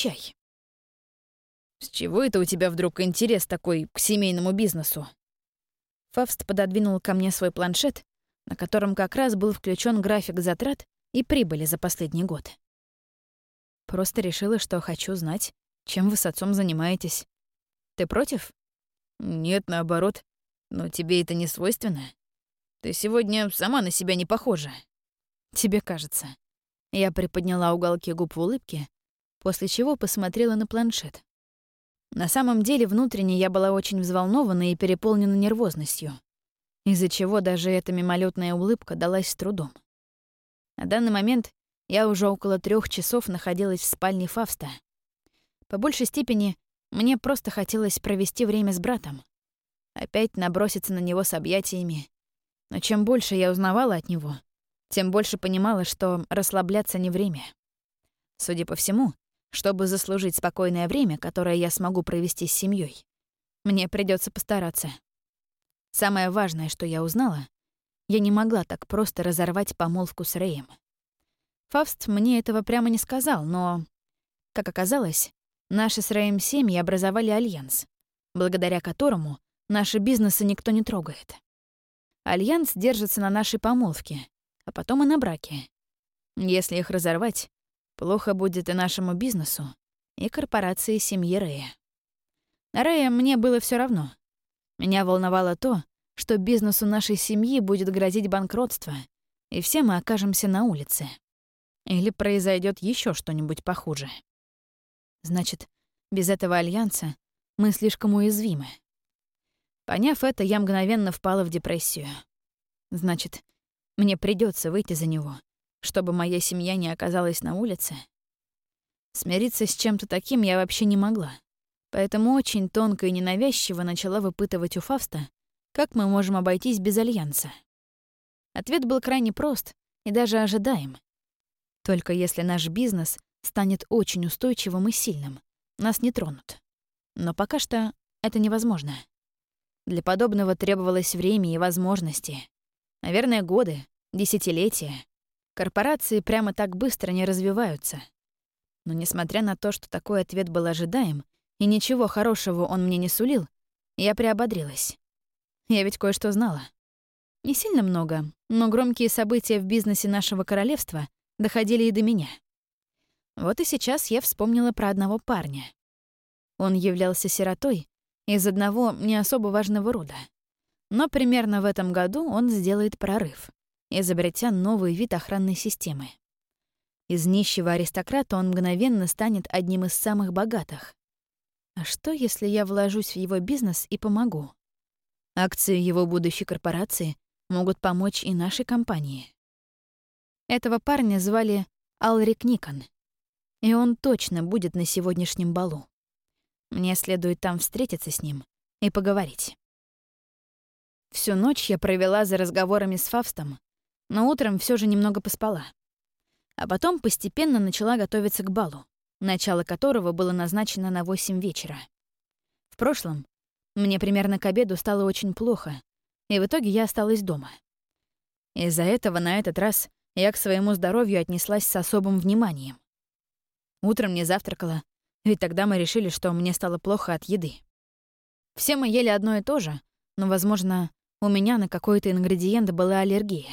чай. «С чего это у тебя вдруг интерес такой к семейному бизнесу?» Фавст пододвинул ко мне свой планшет, на котором как раз был включен график затрат и прибыли за последний год. Просто решила, что хочу знать, чем вы с отцом занимаетесь. Ты против? Нет, наоборот. Но тебе это не свойственно. Ты сегодня сама на себя не похожа. Тебе кажется. Я приподняла уголки губ в улыбке, после чего посмотрела на планшет. На самом деле, внутренне я была очень взволнована и переполнена нервозностью, из-за чего даже эта мимолетная улыбка далась с трудом. На данный момент я уже около трех часов находилась в спальне Фавста. По большей степени мне просто хотелось провести время с братом. Опять наброситься на него с объятиями. Но чем больше я узнавала от него, тем больше понимала, что расслабляться не время. Судя по всему, чтобы заслужить спокойное время, которое я смогу провести с семьей, мне придется постараться. Самое важное, что я узнала, я не могла так просто разорвать помолвку с Рэем. Фавст мне этого прямо не сказал, но, как оказалось, наши с Рэем семьи образовали альянс, благодаря которому наши бизнесы никто не трогает. Альянс держится на нашей помолвке, а потом и на браке. Если их разорвать, Плохо будет и нашему бизнесу, и корпорации семьи Рэя. На Рэя мне было все равно. Меня волновало то, что бизнесу нашей семьи будет грозить банкротство, и все мы окажемся на улице. Или произойдет еще что-нибудь похуже. Значит, без этого альянса мы слишком уязвимы. Поняв это, я мгновенно впала в депрессию. Значит, мне придется выйти за него чтобы моя семья не оказалась на улице. Смириться с чем-то таким я вообще не могла. Поэтому очень тонко и ненавязчиво начала выпытывать у Фавста, как мы можем обойтись без альянса. Ответ был крайне прост и даже ожидаем. Только если наш бизнес станет очень устойчивым и сильным, нас не тронут. Но пока что это невозможно. Для подобного требовалось время и возможности. Наверное, годы, десятилетия. Корпорации прямо так быстро не развиваются. Но несмотря на то, что такой ответ был ожидаем, и ничего хорошего он мне не сулил, я приободрилась. Я ведь кое-что знала. Не сильно много, но громкие события в бизнесе нашего королевства доходили и до меня. Вот и сейчас я вспомнила про одного парня. Он являлся сиротой из одного не особо важного рода. Но примерно в этом году он сделает прорыв изобретя новый вид охранной системы. Из нищего аристократа он мгновенно станет одним из самых богатых. А что, если я вложусь в его бизнес и помогу? Акции его будущей корпорации могут помочь и нашей компании. Этого парня звали Алрик Никон, и он точно будет на сегодняшнем балу. Мне следует там встретиться с ним и поговорить. Всю ночь я провела за разговорами с Фавстом, но утром все же немного поспала. А потом постепенно начала готовиться к балу, начало которого было назначено на 8 вечера. В прошлом мне примерно к обеду стало очень плохо, и в итоге я осталась дома. Из-за этого на этот раз я к своему здоровью отнеслась с особым вниманием. Утром не завтракала, ведь тогда мы решили, что мне стало плохо от еды. Все мы ели одно и то же, но, возможно, у меня на какой-то ингредиент была аллергия.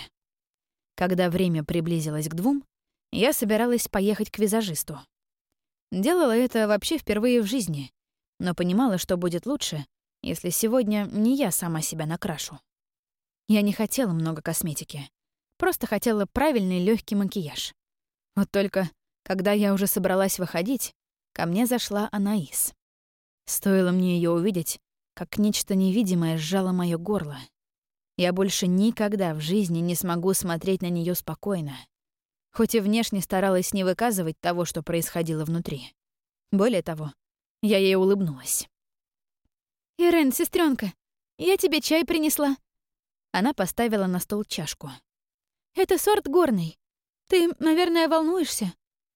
Когда время приблизилось к двум, я собиралась поехать к визажисту. Делала это вообще впервые в жизни, но понимала, что будет лучше, если сегодня не я сама себя накрашу. Я не хотела много косметики, просто хотела правильный легкий макияж. Вот только, когда я уже собралась выходить, ко мне зашла Анаис. Стоило мне ее увидеть, как нечто невидимое сжало моё горло. Я больше никогда в жизни не смогу смотреть на нее спокойно. Хоть и внешне старалась не выказывать того, что происходило внутри. Более того, я ей улыбнулась. «Ирен, сестренка, я тебе чай принесла». Она поставила на стол чашку. «Это сорт горный. Ты, наверное, волнуешься.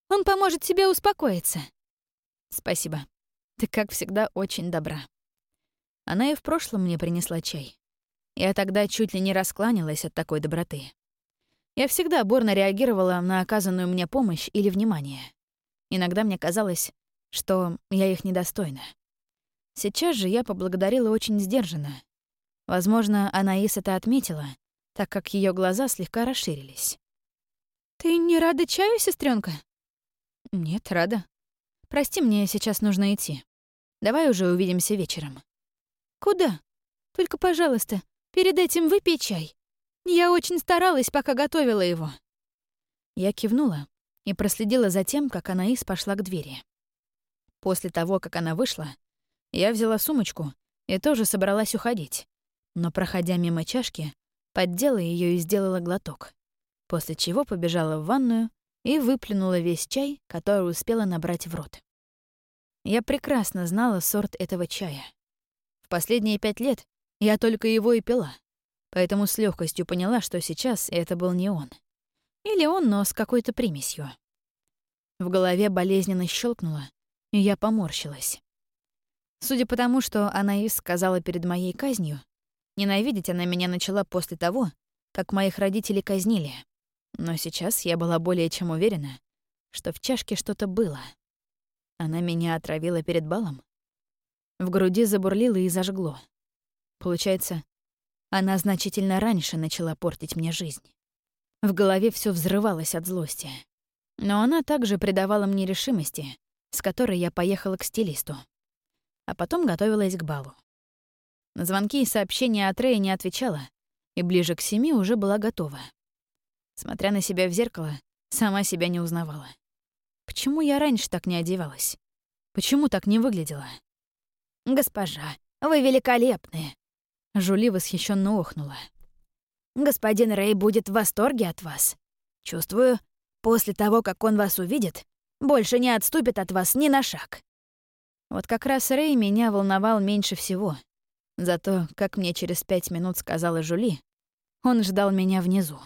Он поможет тебе успокоиться». «Спасибо. Ты, как всегда, очень добра». Она и в прошлом мне принесла чай. Я тогда чуть ли не раскланялась от такой доброты. Я всегда бурно реагировала на оказанную мне помощь или внимание. Иногда мне казалось, что я их недостойна. Сейчас же я поблагодарила очень сдержанно. Возможно, Анаис это отметила, так как ее глаза слегка расширились. «Ты не рада чаю, сестренка? «Нет, рада. Прости, мне сейчас нужно идти. Давай уже увидимся вечером». «Куда? Только, пожалуйста, перед этим выпей чай. Я очень старалась, пока готовила его». Я кивнула и проследила за тем, как Анаис пошла к двери. После того, как она вышла, я взяла сумочку и тоже собралась уходить, но, проходя мимо чашки, поддела ее и сделала глоток, после чего побежала в ванную и выплюнула весь чай, который успела набрать в рот. Я прекрасно знала сорт этого чая. В последние пять лет я только его и пила, поэтому с легкостью поняла, что сейчас это был не он. Или он, но с какой-то примесью. В голове болезненно щелкнуло, и я поморщилась. Судя по тому, что Анаис сказала перед моей казнью, ненавидеть она меня начала после того, как моих родителей казнили. Но сейчас я была более чем уверена, что в чашке что-то было. Она меня отравила перед балом. В груди забурлило и зажгло. Получается, она значительно раньше начала портить мне жизнь. В голове все взрывалось от злости. Но она также придавала мне решимости, с которой я поехала к стилисту. А потом готовилась к балу. На звонки и сообщения от Рэя не отвечала, и ближе к семи уже была готова. Смотря на себя в зеркало, сама себя не узнавала. Почему я раньше так не одевалась? Почему так не выглядела? «Госпожа, вы великолепны!» Жули восхищенно охнула. Господин Рэй будет в восторге от вас. Чувствую, после того, как он вас увидит, больше не отступит от вас ни на шаг. Вот как раз Рэй меня волновал меньше всего. Зато, как мне через пять минут сказала Жули, он ждал меня внизу.